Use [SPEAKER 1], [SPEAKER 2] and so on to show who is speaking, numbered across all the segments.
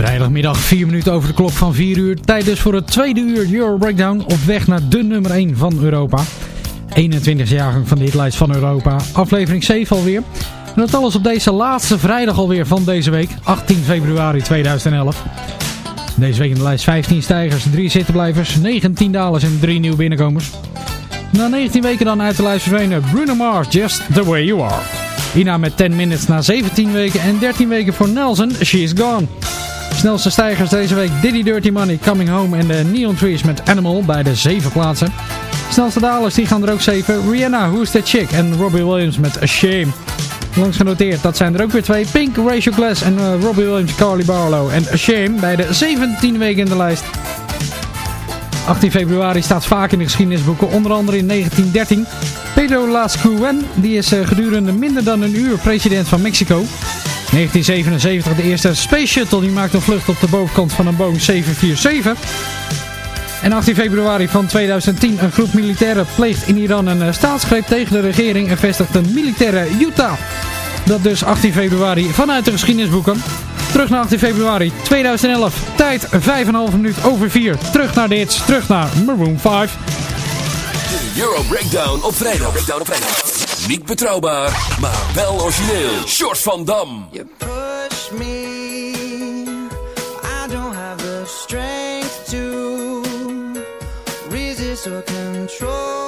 [SPEAKER 1] Vrijdagmiddag 4 minuten over de klok van 4 uur. Tijd dus voor het tweede uur Euro Breakdown op weg naar de nummer 1 van Europa. 21e jaargang van de hitlijst van Europa. Aflevering 7 alweer. En dat alles op deze laatste vrijdag alweer van deze week. 18 februari 2011. Deze week in de lijst 15 stijgers, 3 zittenblijvers, 19 dalers en 3 nieuwe binnenkomers. Na 19 weken dan uit de lijst verdwenen Bruno Mars, Just The Way You Are. Hierna met 10 minutes na 17 weken en 13 weken voor Nelson, She's Gone. Snelste stijgers deze week Diddy Dirty Money, Coming Home en de Neon Trees met Animal bij de 7 plaatsen. Snelste dalers die gaan er ook 7. Rihanna, Who's That Chick en Robbie Williams met A Shame. Langs genoteerd, dat zijn er ook weer twee. Pink, Rachel Glass en eh, Robbie Williams, Carly Barlow en A Shame bij de 17 weken in de lijst. 18 februari staat vaak in de geschiedenisboeken, onder andere in 1913. Pedro Lascuen, die is eh, gedurende minder dan een uur president van Mexico. 1977 de eerste Space Shuttle, die maakt een vlucht op de bovenkant van een Boeing 747. En 18 februari van 2010, een groep militairen pleegt in Iran een eh, staatsgreep tegen de regering en vestigt een militaire Utah. Dat dus 18 februari vanuit de geschiedenisboeken. Terug naar 18 februari 2011, tijd 5,5 minuut over 4. Terug naar de hits, terug naar Maroon 5.
[SPEAKER 2] De Euro Breakdown op vrijdag. Breakdown op vrijdag. Niet betrouwbaar, maar wel origineel. Short van Dam.
[SPEAKER 3] You push me. I don't have the strength to resist or control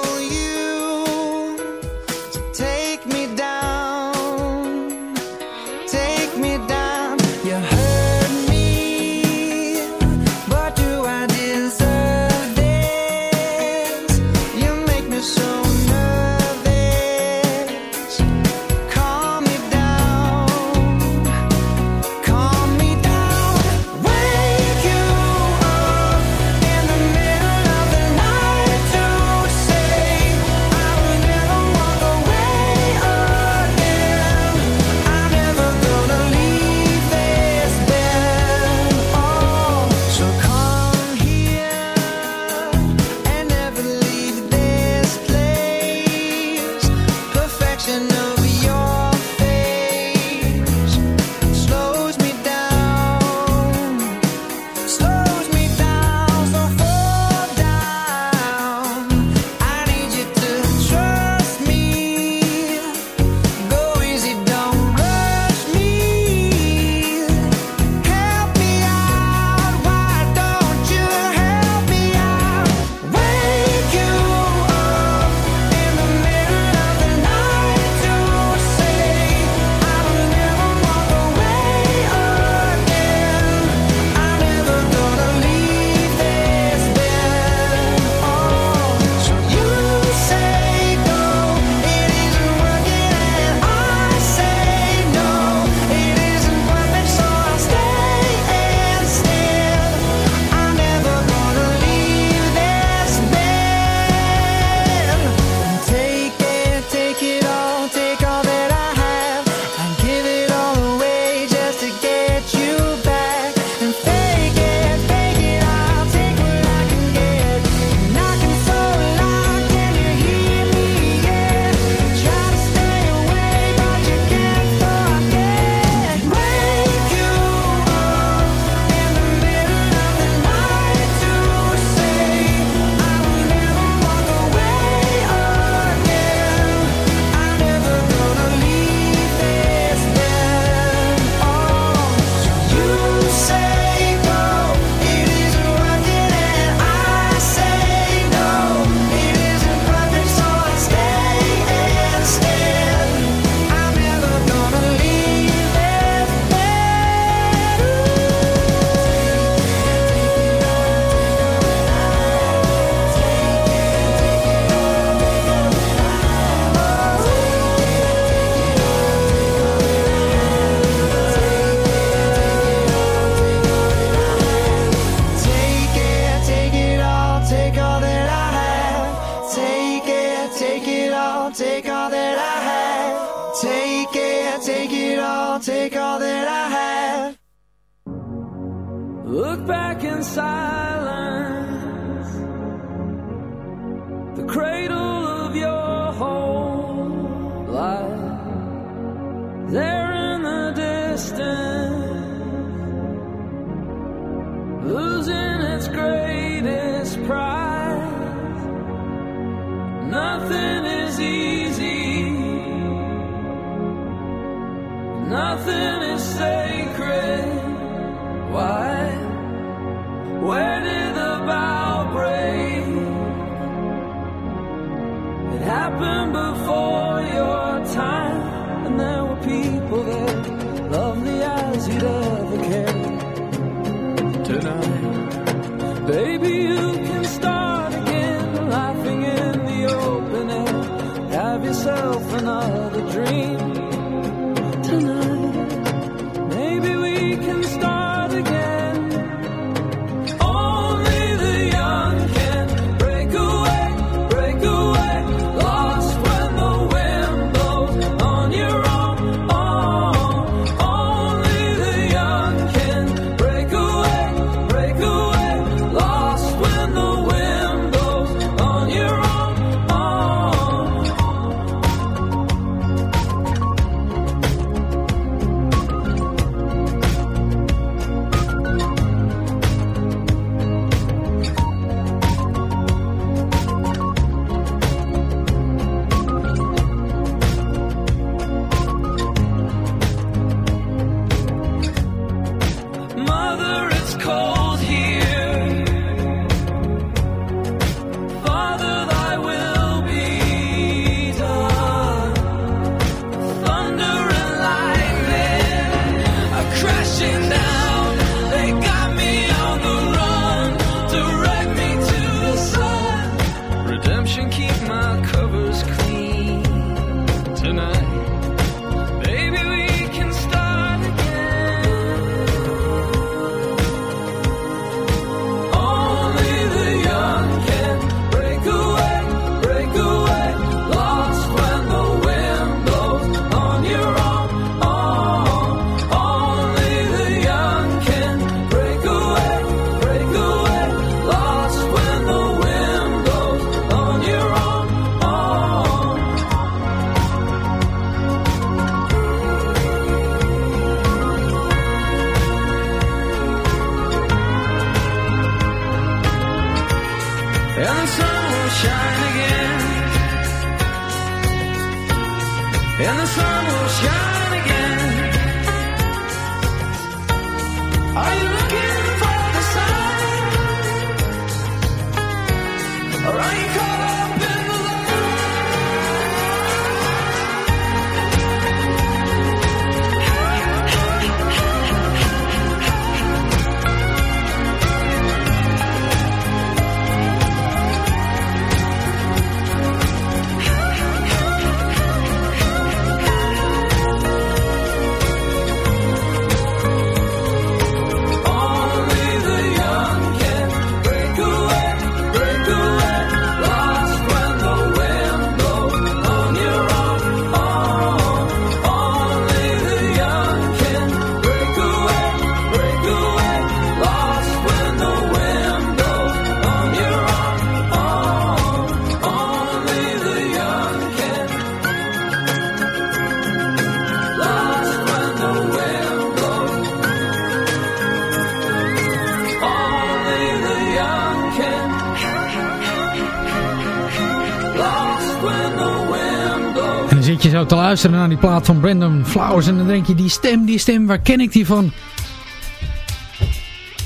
[SPEAKER 1] plaat van Brandon Flowers. En dan denk je, die stem, die stem, waar ken ik die van?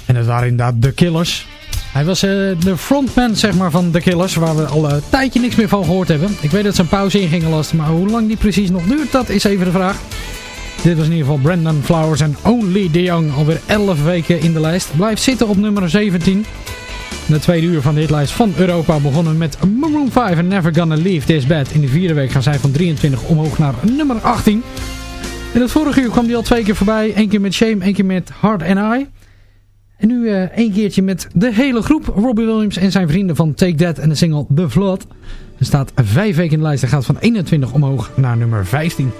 [SPEAKER 1] En dat waren inderdaad The Killers. Hij was eh, de frontman zeg maar, van The Killers, waar we al een tijdje niks meer van gehoord hebben. Ik weet dat ze een pauze in gingen lasten, maar hoe lang die precies nog duurt, dat is even de vraag. Dit was in ieder geval Brandon Flowers en Only the Young. Alweer 11 weken in de lijst. Blijft zitten op nummer 17. De tweede uur van de hitlijst van Europa begonnen met Maroon 5 en Never Gonna Leave This Bed. In de vierde week gaan zij van 23 omhoog naar nummer 18. In het vorige uur kwam die al twee keer voorbij. Eén keer met Shame, één keer met Hard and I. En nu eh één keertje met de hele groep. Robbie Williams en zijn vrienden van Take That en de single The Flood. Er staat vijf weken in de lijst en gaat van 21 omhoog naar nummer 15.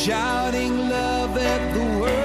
[SPEAKER 4] Shouting love at the world.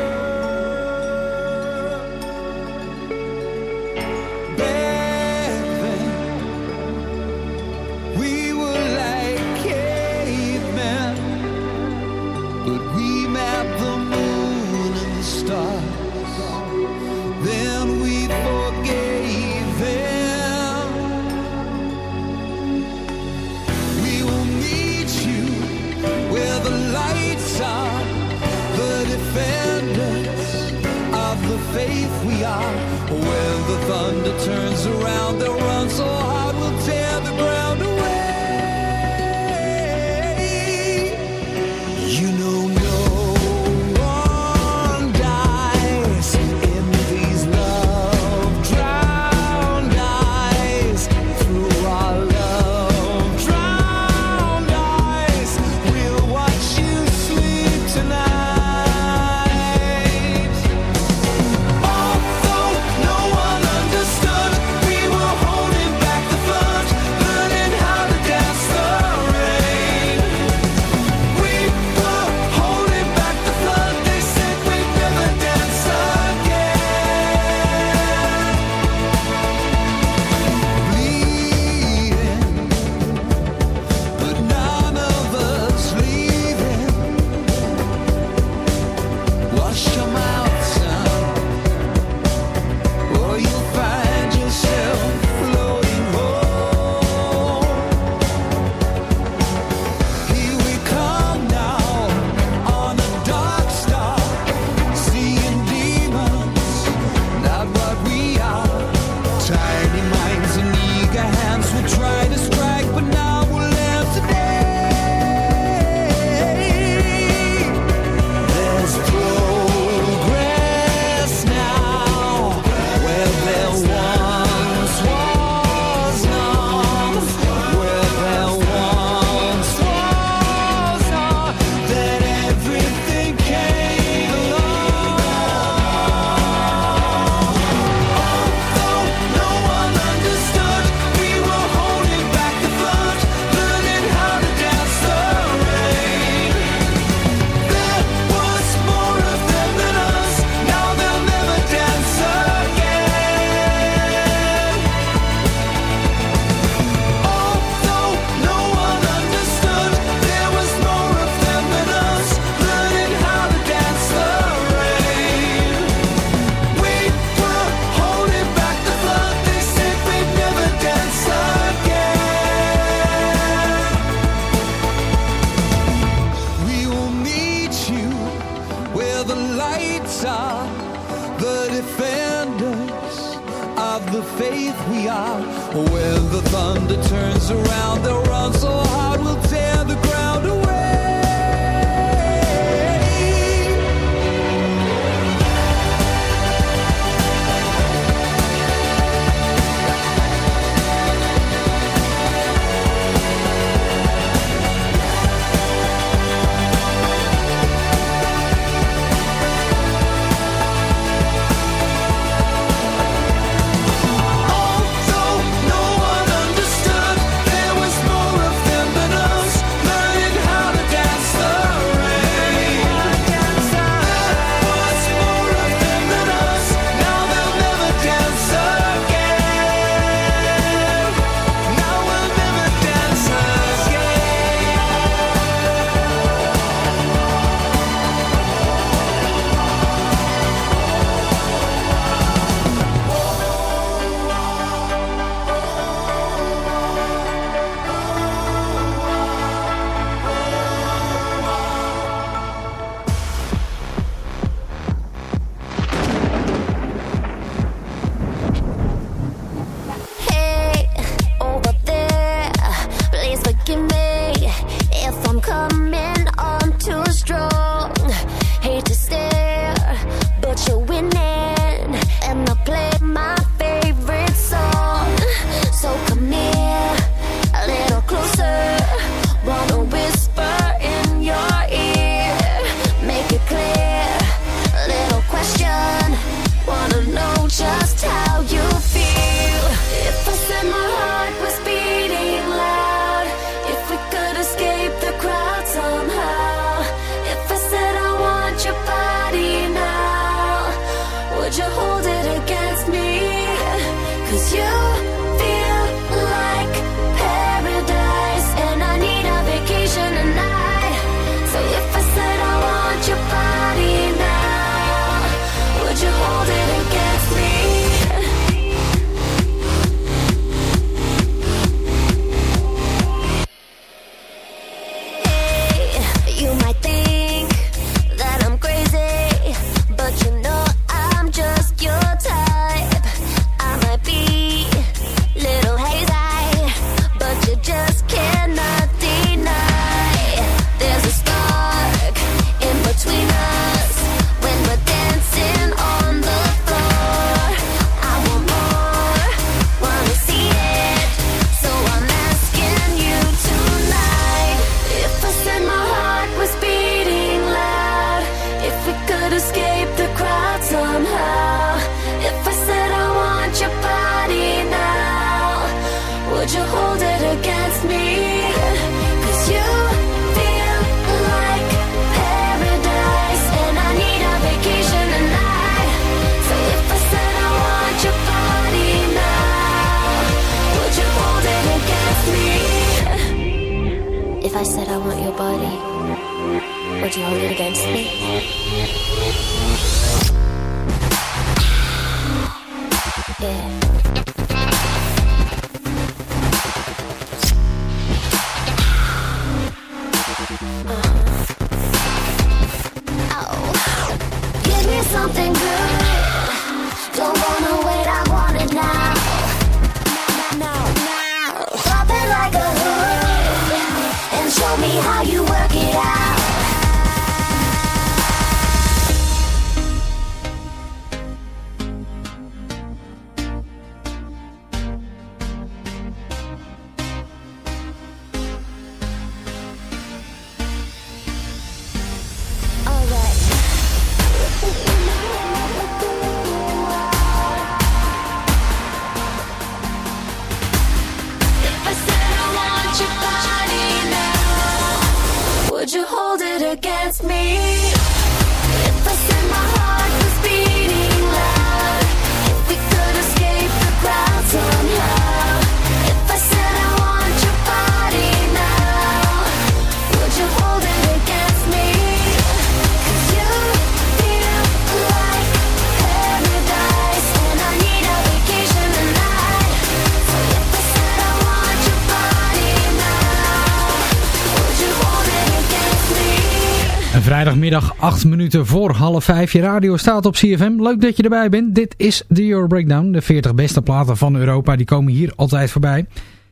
[SPEAKER 1] Vrijdagmiddag 8 minuten voor half 5. Je radio staat op CFM. Leuk dat je erbij bent. Dit is de Euro Breakdown. De 40 beste platen van Europa. Die komen hier altijd voorbij.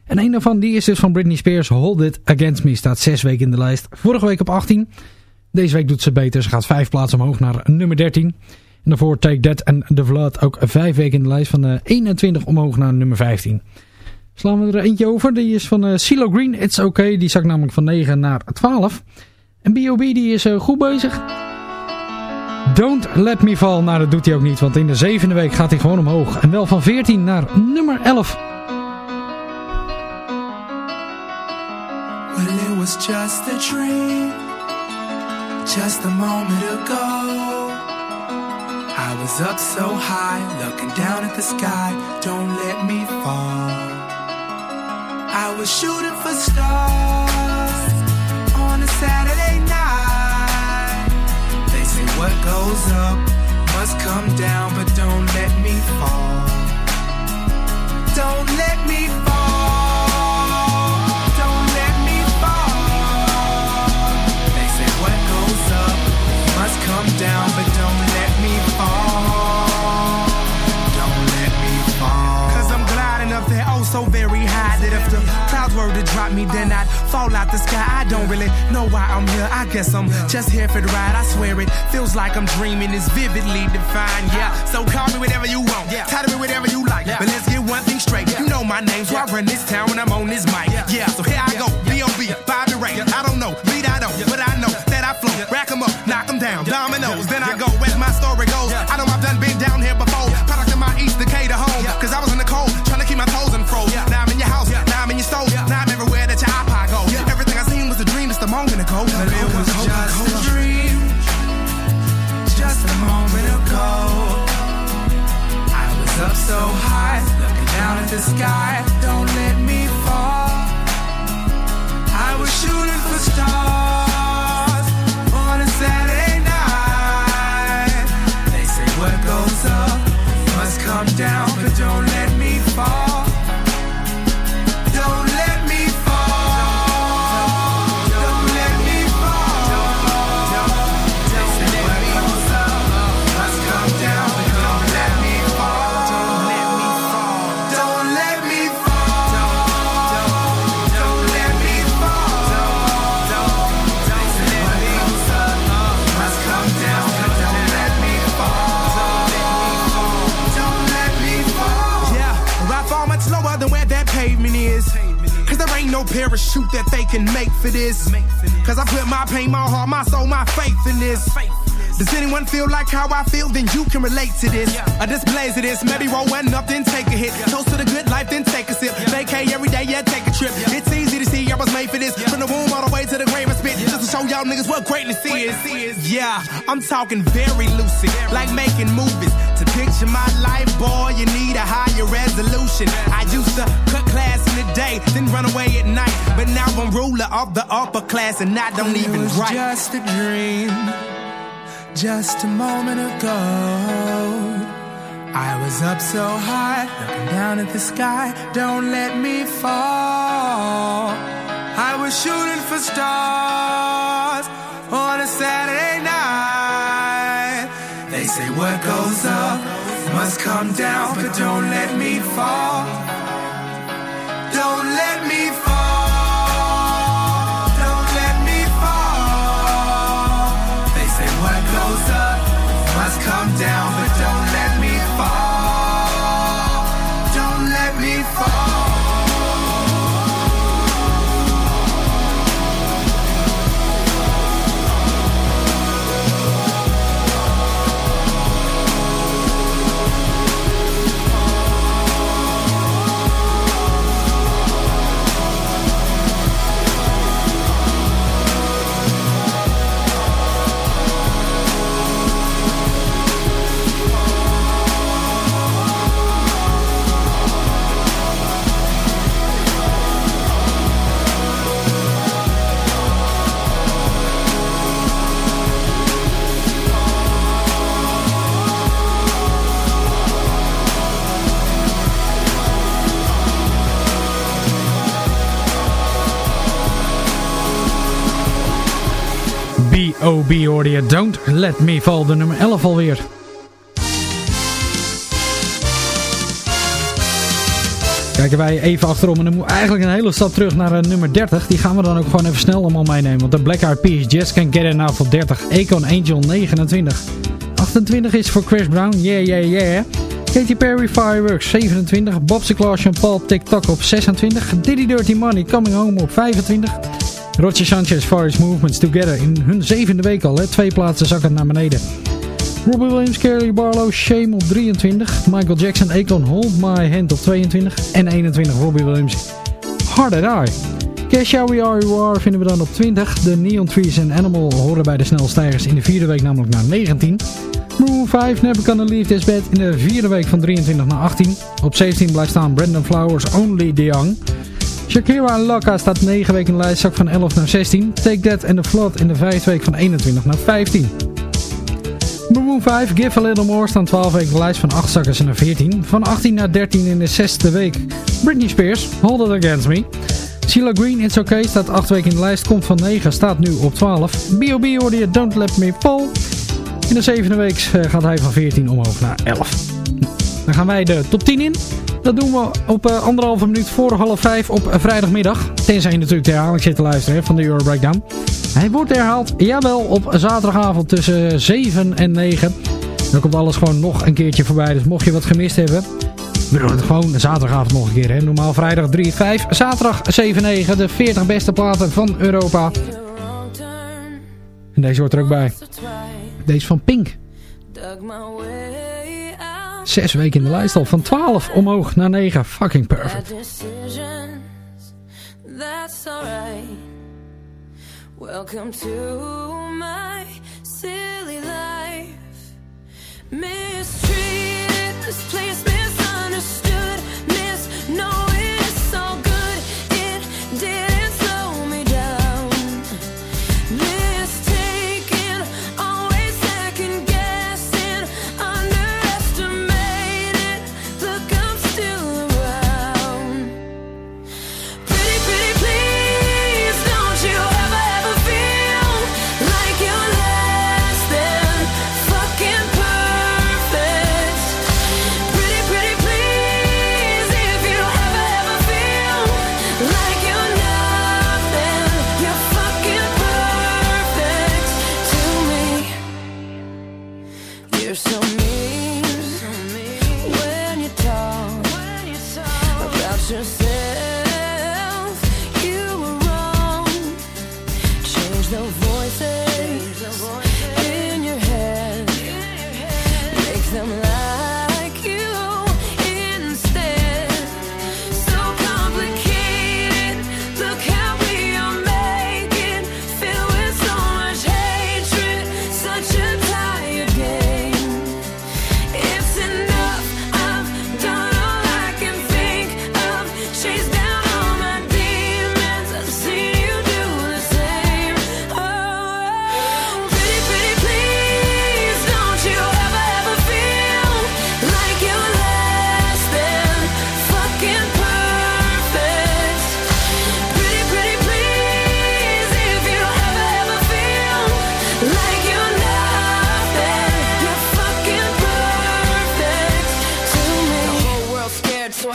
[SPEAKER 1] En een daarvan die is dus van Britney Spears. Hold It Against Me. Staat 6 weken in de lijst. Vorige week op 18. Deze week doet ze beter. Ze gaat 5 plaatsen omhoog naar nummer 13. En daarvoor Take That en The Flood ook 5 weken in de lijst. Van eh, 21 omhoog naar nummer 15. Slaan we er eentje over. Die is van eh CeeLo Green. It's Okay. Die zakt namelijk van 9 naar 12. En B.O.B. die is eh, goed bezig. Don't Let Me Fall. Nou, dat doet hij ook niet. Want in de zevende week gaat hij gewoon omhoog. En wel van 14 naar nummer 11.
[SPEAKER 5] Well, it was just a dream, just a moment ago. I was up so high, looking down at the sky. Don't let me fall. I was shooting for stars Saturday night. They say what goes up must come down, but don't let me fall. Don't let me fall. Don't let me fall. They say what goes up must come down, but were to drop me, then I'd fall out the sky. I don't really know why I'm here. I guess I'm just here for the ride. I swear it feels like I'm dreaming. It's vividly defined. Yeah. So call me whatever you want. Yeah. Title me whatever you like. Yeah. But let's get one thing straight. You know my name, so I run this town when I'm on this mic. Yeah. So here I go. B.O.B. Bobby Ray. I don't know. Lead I don't. But I know that I flow. Rack 'em up. Knock 'em down. No that they can make for this. Cause I put my pain, my heart, my soul, my faith in this. Does anyone feel like how I feel? Then you can relate to this. A displays of this. Maybe roll one up, then take a hit. Toast to the good life, then take a sip. Vacay every day, yeah, take a trip. It's easy to see I was made for this. From the womb
[SPEAKER 6] y'all niggas what greatness is. Yeah, I'm talking very lucid, like making movies. To picture my life, boy, you need a higher resolution. I used to cut class in the day, then run away at night. But now I'm ruler of the upper class, and I don't even
[SPEAKER 4] it was
[SPEAKER 6] write.
[SPEAKER 4] just a dream, just a moment ago. I was up so high, looking down at the sky. Don't let me fall. I was shooting for stars on a Saturday night. They say what goes up must come down, but don't let me fall. Don't let me fall. Don't
[SPEAKER 1] B.O.B. hoorde je. Don't Let Me Fall, de nummer 11 alweer. Kijken wij even achterom en dan moet eigenlijk een hele stap terug naar eh, nummer 30. Die gaan we dan ook gewoon even snel allemaal meenemen. Want de Black Eyed Peas, Just Can't Get Enough op 30. Econ Angel 29. 28 is voor Chris Brown, yeah yeah yeah. Katy Perry Fireworks 27. Bob Sinclair Sean Paul TikTok op 26. Diddy Dirty Money Coming Home op 25. Roger Sanchez Forest Movements Together in hun zevende week al. Hè? Twee plaatsen zakken naar beneden. Robbie Williams, Carrie Barlow, Shame op 23. Michael Jackson, Akon, Hold My Hand op 22. En 21 Robbie Williams, Hard at Eye. Kesha We Are You Are vinden we dan op 20. De Neon Trees and Animal horen bij de snelstijgers in de vierde week namelijk naar 19. Maroon 5, Never Gonna Leave This Bed in de vierde week van 23 naar 18. Op 17 blijft staan Brandon Flowers, Only The Young. Shakira en staat 9 weken in de lijst, zak van 11 naar 16. Take That and The Flood in de vijfde week van 21 naar 15. Maroon 5, Give a Little More staan 12 weken in de lijst, van 8 zakken ze naar 14. Van 18 naar 13 in de zesde week. Britney Spears, Hold It Against Me. Sheila Green, It's Okay, staat 8 weken in de lijst, komt van 9, staat nu op 12. B.O.B. hoorde je Don't Let Me Fall. In de zevende week eh, gaat hij van 14 omhoog naar 11. Dan gaan wij de top 10 in. Dat doen we op uh, anderhalve minuut voor half vijf op vrijdagmiddag. Tenzij je natuurlijk de herhaling zit te luisteren hè, van de Euro Breakdown. Hij wordt herhaald, jawel, op zaterdagavond tussen 7 en 9. Dan komt alles gewoon nog een keertje voorbij. Dus mocht je wat gemist hebben... We doen het gewoon zaterdagavond nog een keer. Hè. Normaal vrijdag 3, 5, zaterdag 7, 9. De 40 beste platen van Europa. En deze hoort er ook bij. Deze van Pink. Zes weken in de lijst al. Van 12 omhoog naar 9. Fucking perfect.
[SPEAKER 7] that's. Welcome to my silly life. Mistreated, this place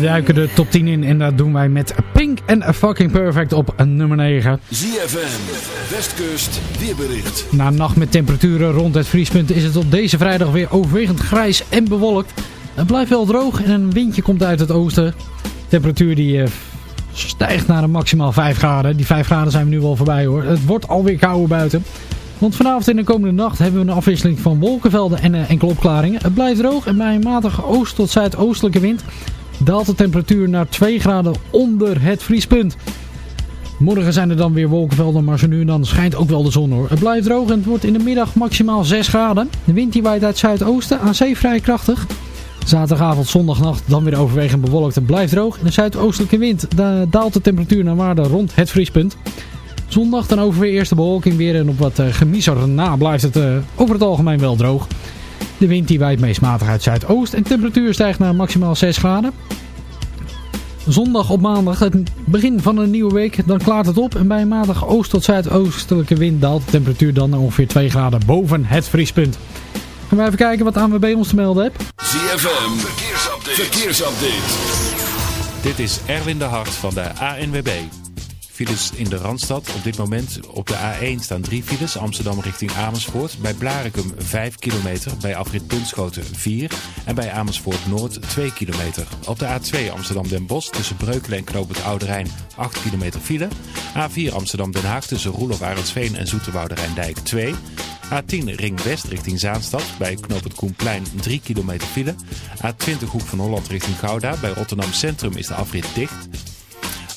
[SPEAKER 1] duiken de top 10 in en dat doen wij met Pink en Fucking Perfect op nummer 9.
[SPEAKER 2] ZFM, Westkust, weerbericht.
[SPEAKER 1] Na een nacht met temperaturen rond het vriespunt is het op deze vrijdag weer overwegend grijs en bewolkt. Het blijft wel droog en een windje komt uit het oosten. De temperatuur die eh, stijgt naar een maximaal 5 graden. Die 5 graden zijn we nu wel voorbij hoor. Het wordt alweer kouder buiten. Want vanavond en de komende nacht hebben we een afwisseling van wolkenvelden en eh, enkele opklaringen. Het blijft droog en bij een matige oost- tot zuidoostelijke wind daalt de temperatuur naar 2 graden onder het vriespunt. Morgen zijn er dan weer wolkenvelden, maar zo nu en dan schijnt ook wel de zon hoor. Het blijft droog en het wordt in de middag maximaal 6 graden. De wind die waait uit zuidoosten, aan zee vrij krachtig. Zaterdagavond, zondagnacht dan weer overwegend bewolkt en blijft droog. In de zuidoostelijke wind da- daalt de temperatuur naar waarde rond het vriespunt. Zondag dan over weer eerste bewolking weer en op wat uh, na blijft het eh, over het algemeen wel droog. De wind die waait meest matig uit zuidoost en de temperatuur stijgt naar maximaal 6 graden. Zondag op maandag, het begin van een nieuwe week, dan klaart het op. En bij een matig oost- tot zuidoostelijke wind daalt de temperatuur dan naar ongeveer 2 graden boven het vriespunt. Gaan we even kijken wat ANWB ons te melden heeft.
[SPEAKER 2] ZFM, verkeersupdate. verkeersupdate.
[SPEAKER 8] Dit is Erwin de Hart van de ANWB. Files in de Randstad. Op dit moment op de A1 staan drie files. Amsterdam richting Amersfoort. Bij Blarikum 5 kilometer. Bij afrit Bunschoten 4. En bij Amersfoort Noord 2 kilometer. Op de A2 Amsterdam Den Bosch tussen Breukelen en Knoop het Oude Rijn 8 kilometer file. A4 Amsterdam Den Haag tussen Roelof Arendsveen en Zoeterwoude Rijndijk 2. A10 Ring West richting Zaanstad. Bij Knoop het Koenplein 3 kilometer file. A20 Hoek van Holland richting Gouda. Bij Rotterdam Centrum is de afrit dicht.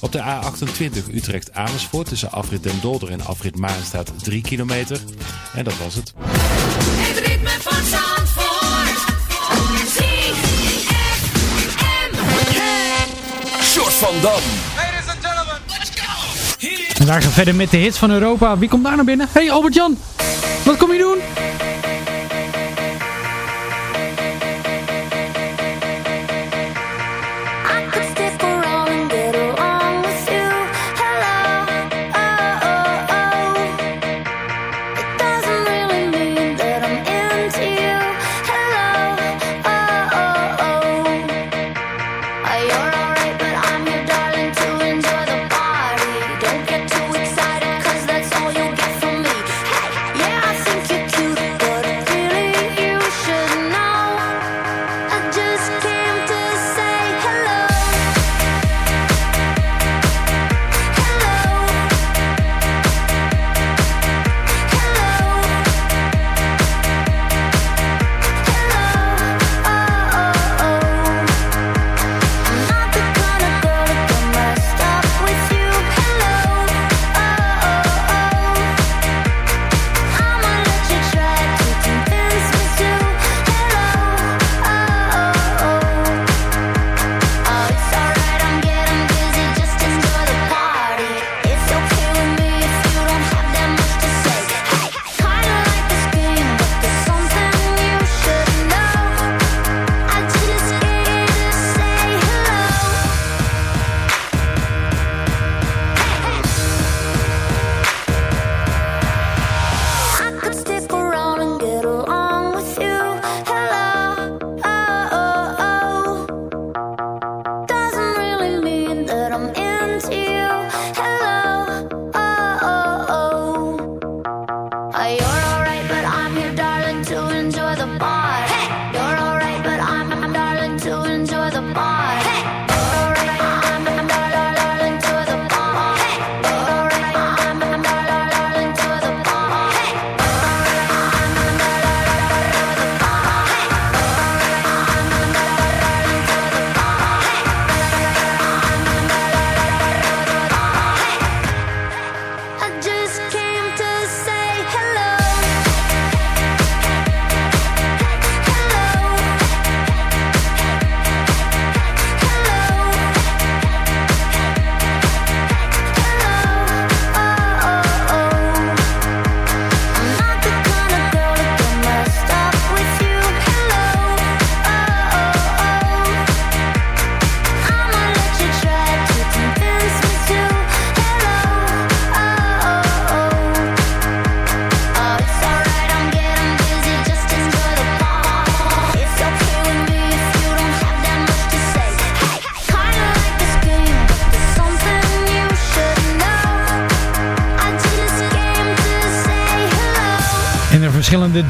[SPEAKER 8] Op de A28 Utrecht Amersfoort tussen afrit Den Dolder en afrit Maan staat 3 kilometer. En dat was het.
[SPEAKER 9] Het ritme van Zandvoort.
[SPEAKER 2] Short van Dam.
[SPEAKER 1] En wij gaan verder met de hits van Europa. Wie komt daar naar binnen? Hey Albert-Jan, wat kom je doen?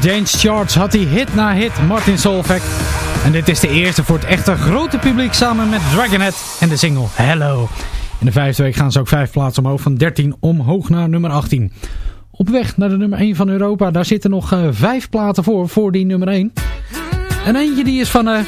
[SPEAKER 1] de Dance Charts had hij hit na hit Martin Solveig. En dit is de eerste voor het echte grote publiek samen met Dragonhead en de single Hello. In de vijfde week gaan ze ook vijf plaatsen omhoog van 13 omhoog naar nummer 18. Op weg naar de nummer 1 van Europa, daar zitten nog eh, vijf platen voor, voor die nummer 1. En eentje die is van...
[SPEAKER 10] Eh,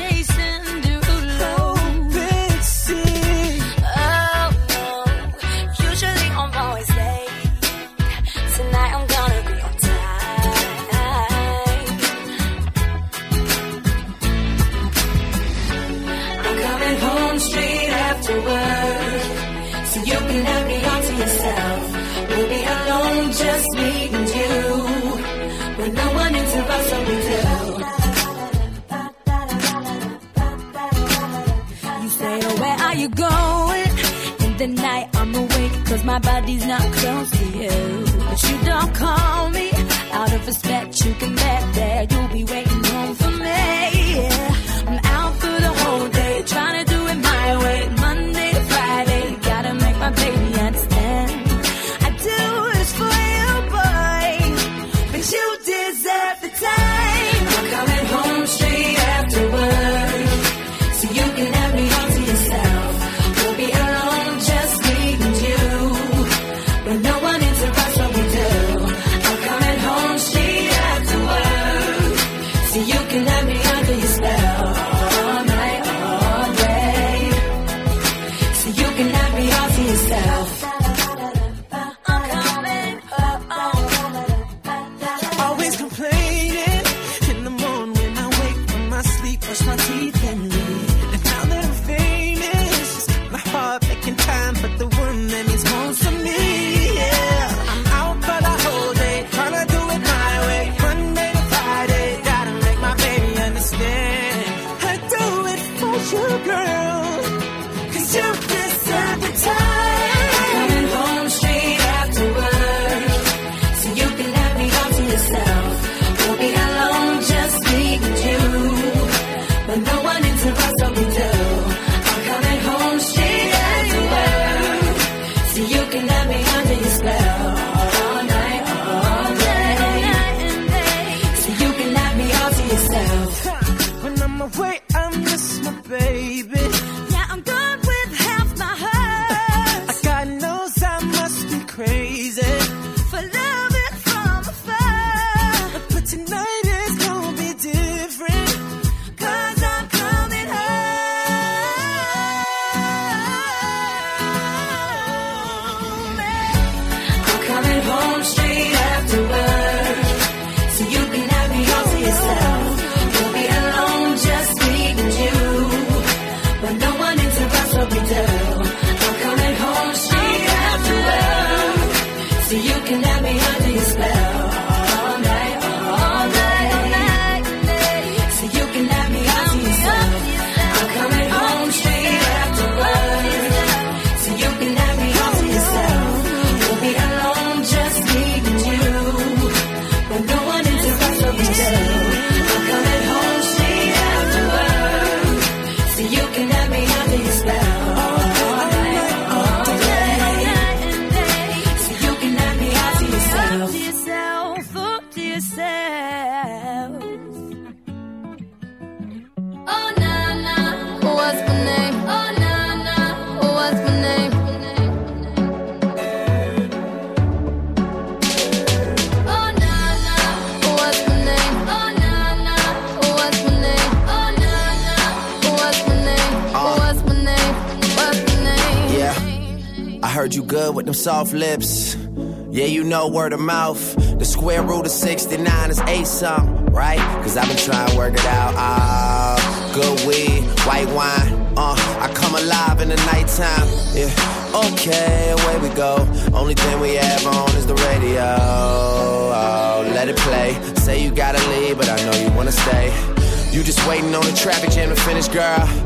[SPEAKER 10] soft lips. Yeah, you know word of mouth. The square root of 69 is eight something, right? Cause I've been trying to work it out. Ah, good weed, white wine. Uh, I come alive in the nighttime. Yeah, okay, away we go. Only thing we have on is the radio. Oh, let it play. Say you gotta leave, but I know you wanna stay. You just waiting on the traffic jam to finish, girl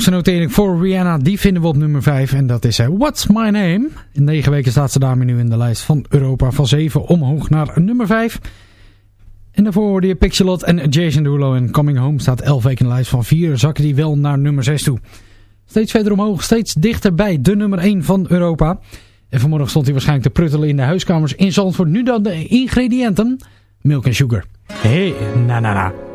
[SPEAKER 1] hoogste notering voor Rihanna, die vinden we op nummer 5. En dat is zij. What's My Name. In 9 weken staat ze daarmee nu in de lijst van Europa. Van 7 omhoog naar nummer 5. En daarvoor hoorde je Pixelot en Jason Derulo. En Coming Home staat 11 weken in de lijst van 4. Zakken die wel naar nummer 6 toe. Steeds verder omhoog, steeds dichter bij de nummer 1 van Europa. En vanmorgen stond hij waarschijnlijk te pruttelen in de huiskamers in Zandvoort. Nu dan de ingrediënten. Milk en sugar. Hé, hey, na na na.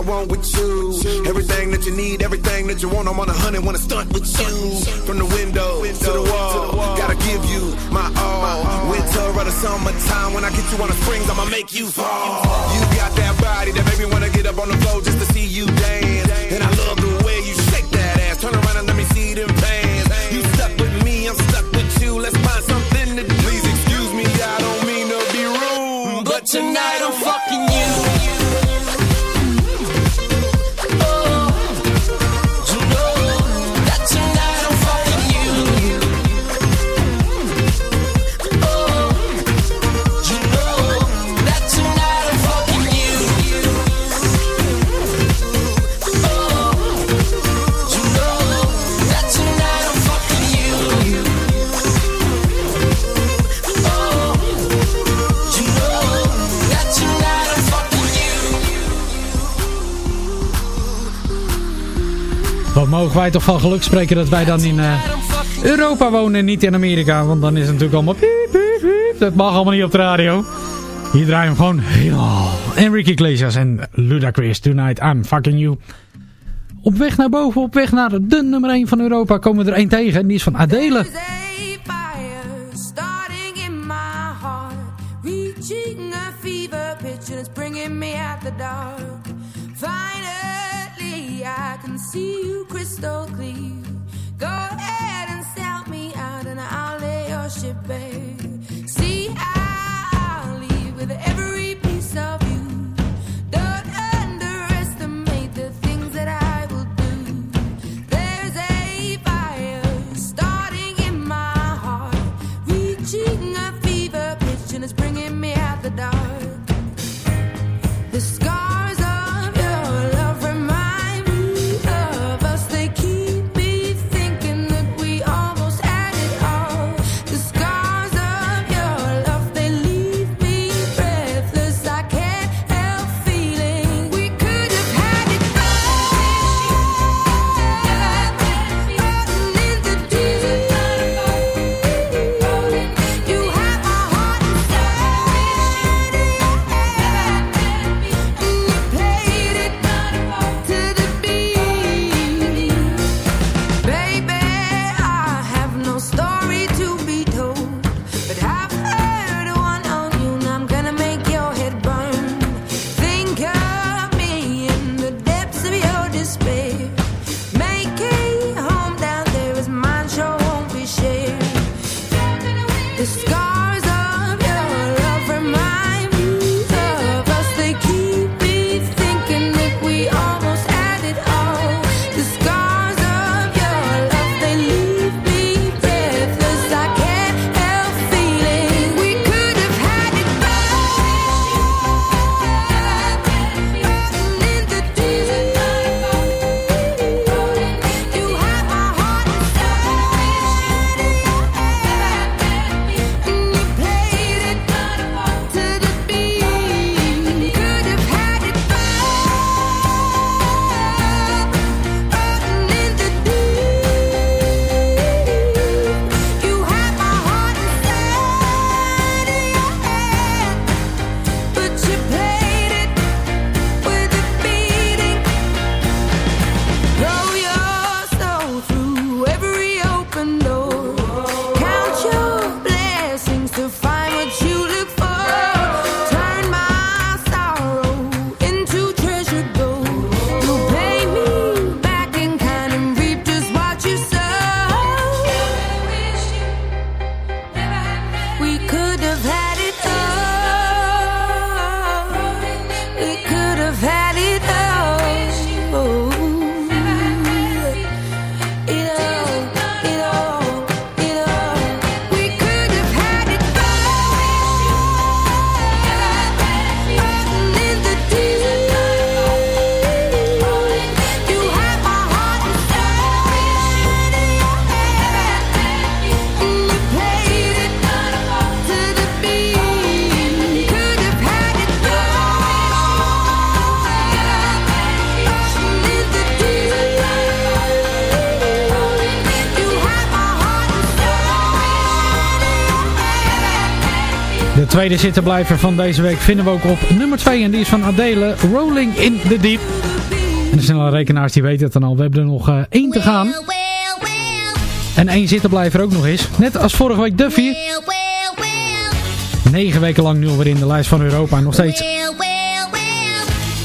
[SPEAKER 11] I
[SPEAKER 12] want
[SPEAKER 13] with you. Everything that you need, everything that you want, I'm on a hundred, wanna stunt with you. From the window to the wall, gotta give you my all. Winter or the summertime, when I get you on the springs, I'ma make you fall. You got that body that made me wanna get up on the floor just to see you dance. And I love the way you shake that ass. Turn around and let me see them pants. You stuck with me, I'm stuck with you. Let's find something to do. Please excuse me, I don't mean to be rude,
[SPEAKER 12] but tonight.
[SPEAKER 1] mogen wij toch van geluk spreken dat wij dan in eh,
[SPEAKER 14] Europa wonen en niet in Amerika. Want dan is het natuurlijk allemaal piep, piep, piep. Dat mag allemaal niet op de radio. Hier draaien we gewoon helemaal. Enrique Iglesias en Ludacris, Tonight I'm Fucking You. Op weg naar boven, op weg naar de nummer 1 van Europa komen we er één tegen. En die is van Adele.
[SPEAKER 15] see
[SPEAKER 14] Stokely tweede zittenblijver van deze week vinden we ook op nummer 2. En die is van Adele, Rolling in the Deep. En de snelle rekenaars die weten het dan al. We hebben er nog uh, één te gaan. En één zittenblijver ook nog eens. Net als vorige week Duffy. Negen weken lang nu alweer in de lijst van Europa. Nog steeds,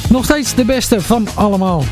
[SPEAKER 14] nog steeds de beste van allemaal.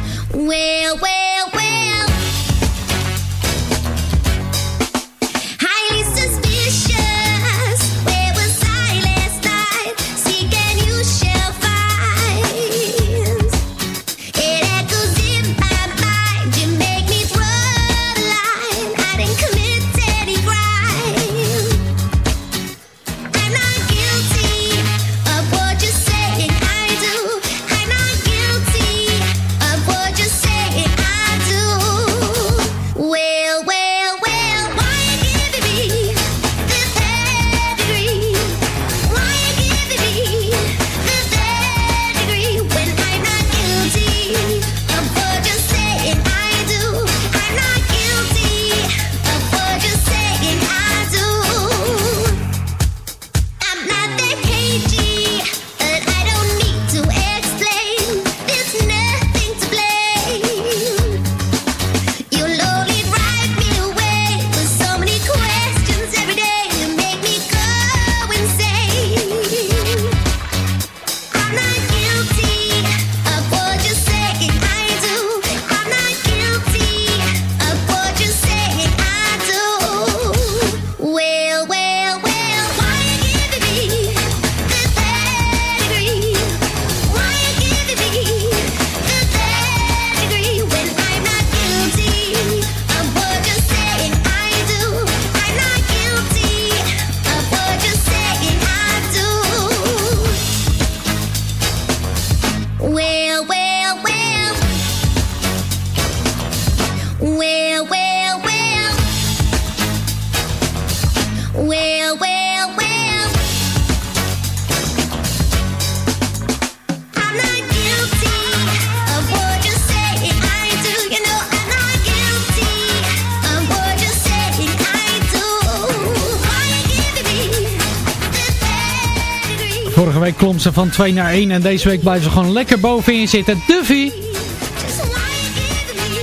[SPEAKER 1] Ze van 2 naar 1 en deze week blijven ze gewoon lekker bovenin zitten. Duffy!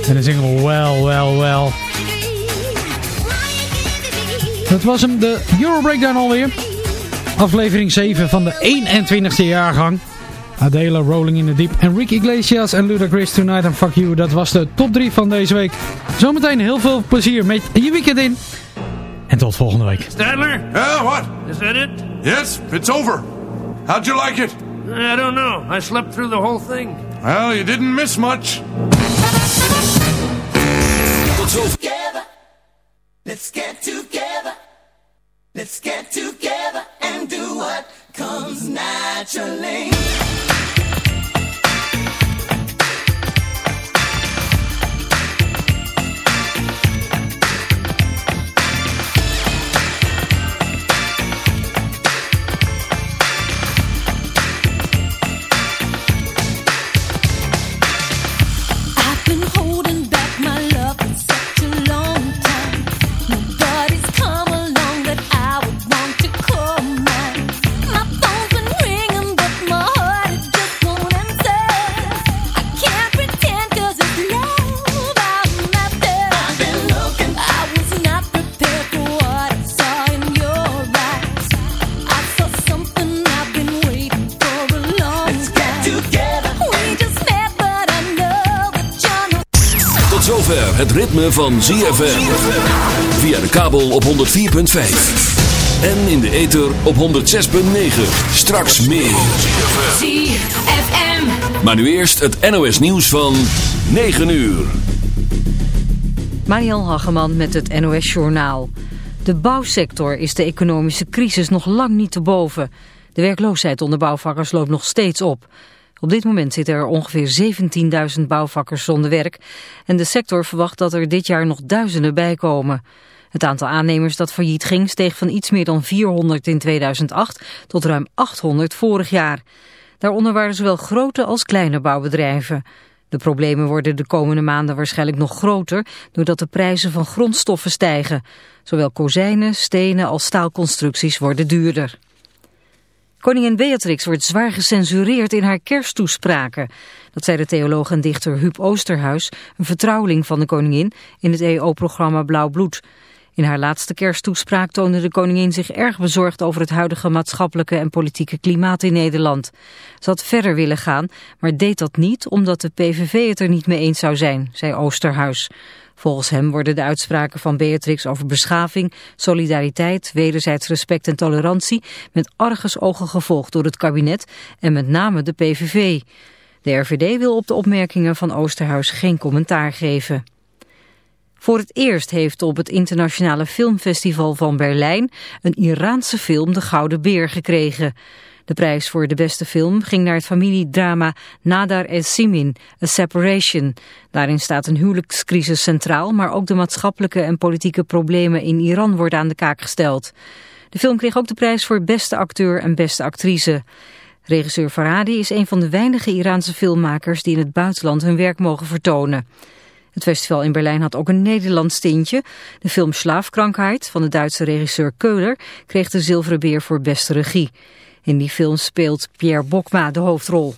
[SPEAKER 1] En de single Well, Well, Well. Dat was hem, de Euro Breakdown alweer. Aflevering 7 van de 21ste jaargang. Adela, Rolling in the Deep, Enrique Iglesias en Ludacris Tonight and Fuck You. Dat was de top 3 van deze week. Zometeen heel veel plezier met je weekend in. En tot volgende week.
[SPEAKER 7] Stadler?
[SPEAKER 16] Yeah, what?
[SPEAKER 7] Is that it?
[SPEAKER 16] Yes, it's over. How'd you like it?
[SPEAKER 7] I don't know. I slept through the whole thing.
[SPEAKER 16] Well, you didn't miss much.
[SPEAKER 2] Tot zo.
[SPEAKER 10] Together. Let's get together. Let's get together and do what comes naturally.
[SPEAKER 2] Het ritme van ZFM. Via de kabel op 104.5. En in de ether op 106.9. Straks meer.
[SPEAKER 9] ZFM.
[SPEAKER 2] Maar nu eerst het NOS nieuws van 9 uur.
[SPEAKER 17] Mariel Hageman met het NOS Journaal. De bouwsector is de economische crisis nog lang niet te boven. De werkloosheid onder bouwvakkers loopt nog steeds op. Op dit moment zitten er ongeveer 17.000 bouwvakkers zonder werk. En de sector verwacht dat er dit jaar nog duizenden bijkomen. Het aantal aannemers dat failliet ging steeg van iets meer dan 400 in 2008 tot ruim 800 vorig jaar. Daaronder waren zowel grote als kleine bouwbedrijven. De problemen worden de komende maanden waarschijnlijk nog groter doordat de prijzen van grondstoffen stijgen. Zowel kozijnen, stenen als staalconstructies worden duurder. Koningin Beatrix wordt zwaar gecensureerd in haar kersttoespraken. Dat zei de theoloog en dichter Huub Oosterhuis, een vertrouweling van de koningin, in het EO-programma Blauw Bloed. In haar laatste kersttoespraak toonde de koningin zich erg bezorgd over het huidige maatschappelijke en politieke klimaat in Nederland. Ze had verder willen gaan, maar deed dat niet omdat de PVV het er niet mee eens zou zijn, zei Oosterhuis. Volgens hem worden de uitspraken van Beatrix over beschaving, solidariteit, wederzijds respect en tolerantie met argusogen gevolgd door het kabinet en met name de PVV. De RVD wil op de opmerkingen van Oosterhuis geen commentaar geven. Voor het eerst heeft op het internationale filmfestival van Berlijn een Iraanse film de Gouden Beer gekregen. De prijs voor de beste film ging naar het familiedrama Nadar en Simin, A Separation. Daarin staat een huwelijkscrisis centraal, maar ook de maatschappelijke en politieke problemen in Iran worden aan de kaak gesteld. De film kreeg ook de prijs voor beste acteur en beste actrice. Regisseur Farhadi is een van de weinige Iraanse filmmakers die in het buitenland hun werk mogen vertonen. Het festival in Berlijn had ook een Nederlands tintje. De film Slaafkrankheid van de Duitse regisseur Keuler kreeg de zilveren beer voor beste regie. In die film speelt Pierre Bokma de hoofdrol.